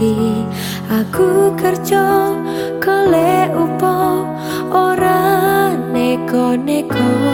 iki aku kerja kole upo ora neko-neko.